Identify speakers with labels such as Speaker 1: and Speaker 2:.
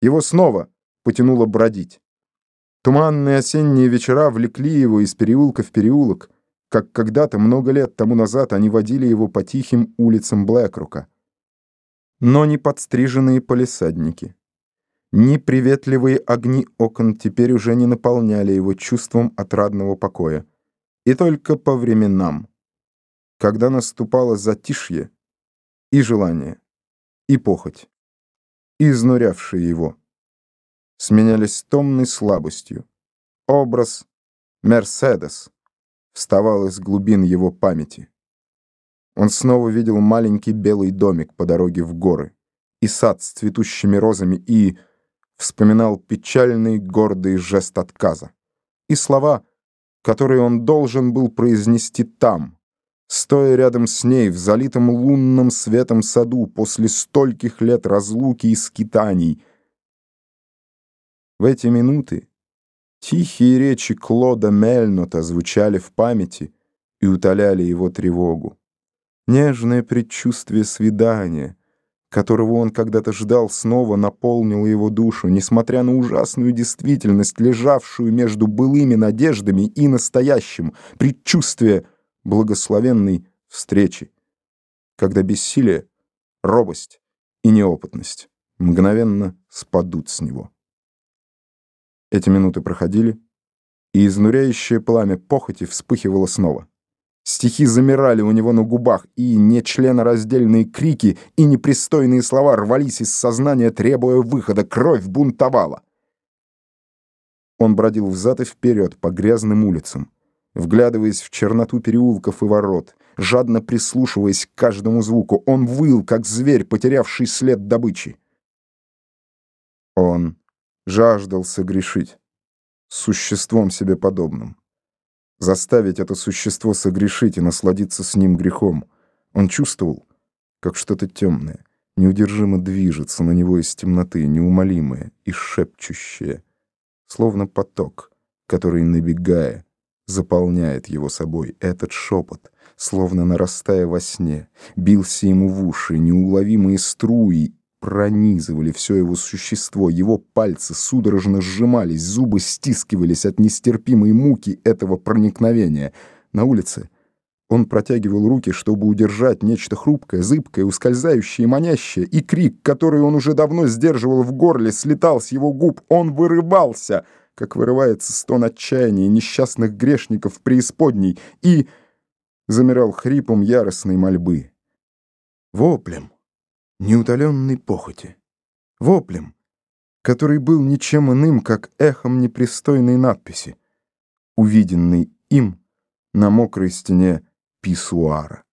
Speaker 1: Его снова потянуло бродить. Туманные осенние вечера влекли его из переулка в переулок, как когда-то, много лет тому назад, они водили его по тихим улицам Блэкрука. Но не подстриженные полисадники, ни приветливые огни окон теперь уже не наполняли его чувством отрадного покоя. И только по временам, когда наступало затишье и желание, и похоть, изнурявшие его, сменялись томной слабостью. Образ Мерседес вставал из глубин его памяти. Он снова видел маленький белый домик по дороге в горы и сад с цветущими розами и вспоминал печальный гордый жест отказа и слова, которые он должен был произнести там, стоя рядом с ней в залитом лунным светом саду после стольких лет разлуки и скитаний — в эти минуты тихие речи Клода Мельнота звучали в памяти и утоляли его тревогу. Нежное предчувствие свидания, которого он когда-то ждал, снова наполнило его душу, несмотря на ужасную действительность, лежавшую между былыми надеждами и настоящим, предчувствие благословенной встречи, когда бессилие, робость и неопытность мгновенно спадут с него. Эти минуты проходили, и изнуряющее пламя похоти вспыхивало снова. Стихи замирали у него на губах, и нечленораздельные крики и непристойные слова рвались из сознания, требуя выхода. Кровь бунтовала. Он бродил взад и вперед по грязным улицам, вглядываясь в черноту переулков и ворот, жадно прислушиваясь к каждому звуку. Он выл, как зверь, потерявший след добычи. Он жаждал согрешить существом себе подобным. Заставить это существо согрешить и насладиться с ним грехом. Он чувствовал, как что-то темное, неудержимо движется на него из темноты, неумолимое и шепчущее, словно поток, который, набегая, заполняет его собой. Этот шепот, словно нарастая во сне, бился ему в уши, неуловимые струи пронизывали все его существо, его пальцы судорожно сжимались, зубы стискивались от нестерпимой муки этого проникновения. На улице он протягивал руки, чтобы удержать нечто хрупкое, зыбкое, ускользающее, манящее, и крик, который он уже давно сдерживал в горле, слетал с его губ. Он вырывался, как вырывается стон отчаяния несчастных грешников в преисподней, и замирал хрипом яростной мольбы. Воплем неутоленной похоти, воплем, который был ничем иным, как эхом непристойной надписи, увиденной им на мокрой стене писсуара.